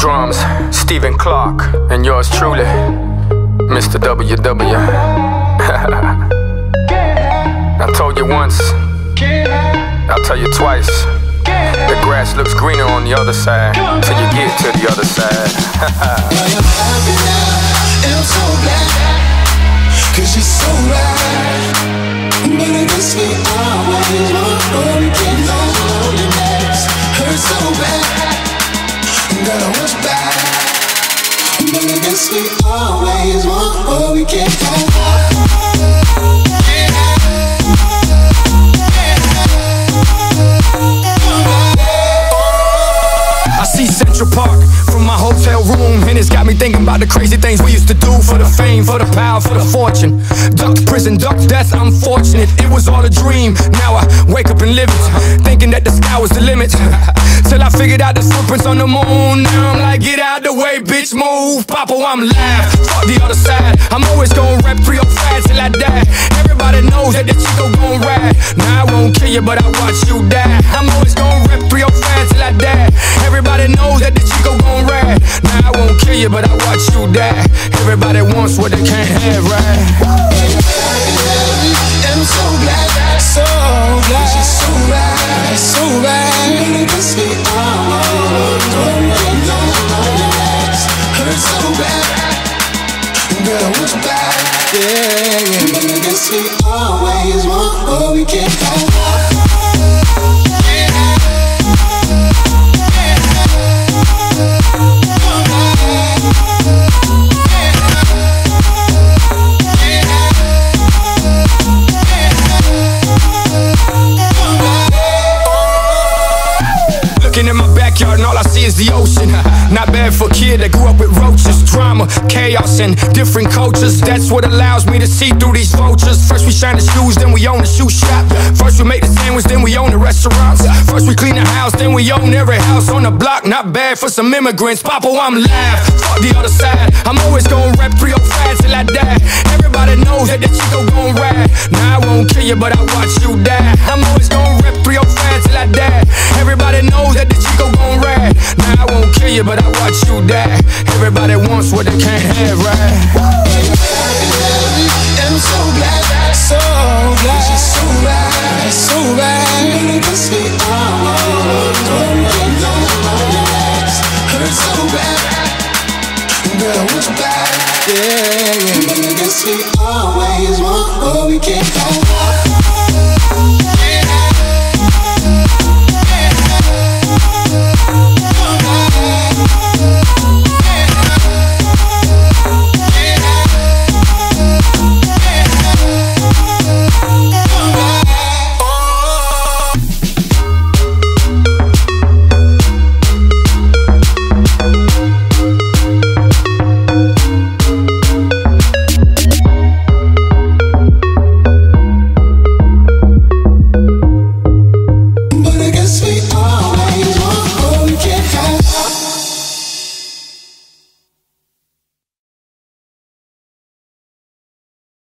Drums, Stephen Clark, and yours truly, Mr. WW. I told you once, I'll tell you twice. The grass looks greener on the other side till you get to the other side. we always want what we can't have. From my hotel room, and it's got me thinking about the crazy things we used to do for the fame, for the power, for the fortune. Ducked prison, ducked death, unfortunate. It was all a dream. Now I wake up and live it, thinking that the sky was the limit. Till I figured out the footprints on the moon. Now I'm like, get out the way, bitch, move. Papa, I'm live. Fuck the other side. I'm always gonna rep 305 till I die. Everybody knows that the Chico gon' ride. Now I won't kill you, but I watch you die. I'm you die. Everybody wants what they can't have, right? I'm so glad, so glad, you're so right, so right. What loneliness. Hurt so bad, gotta watch back. Yeah, yeah. I we always want what we can't have. Looking in my backyard and all I see is the ocean. Not bad for a kid that grew up with roaches, drama, chaos, and different cultures. That's what allows me to see through these vultures. First we shine the shoes, then we own the shoe shop. First we make the sandwich, then we own the restaurants. First we clean the house, then we own every house on the block. Not bad for some immigrants. Papa, oh, I'm live. Fuck the other side. I'm always gonna rep 305 till I die. Everybody knows that the Chico gon' ride. Now I won't kill you, but I watch you die. I'm always gonna rep 305 till I die. Everybody knows that the Chico gon' ride. Now I won't kill you, but I watch you die. Everybody wants what they can't have, right? I'm so glad, so glad, you're so right, so right. We can loneliness. Hurt so bad, gotta watch back. Yeah, yeah. Guess we always want what we can't have.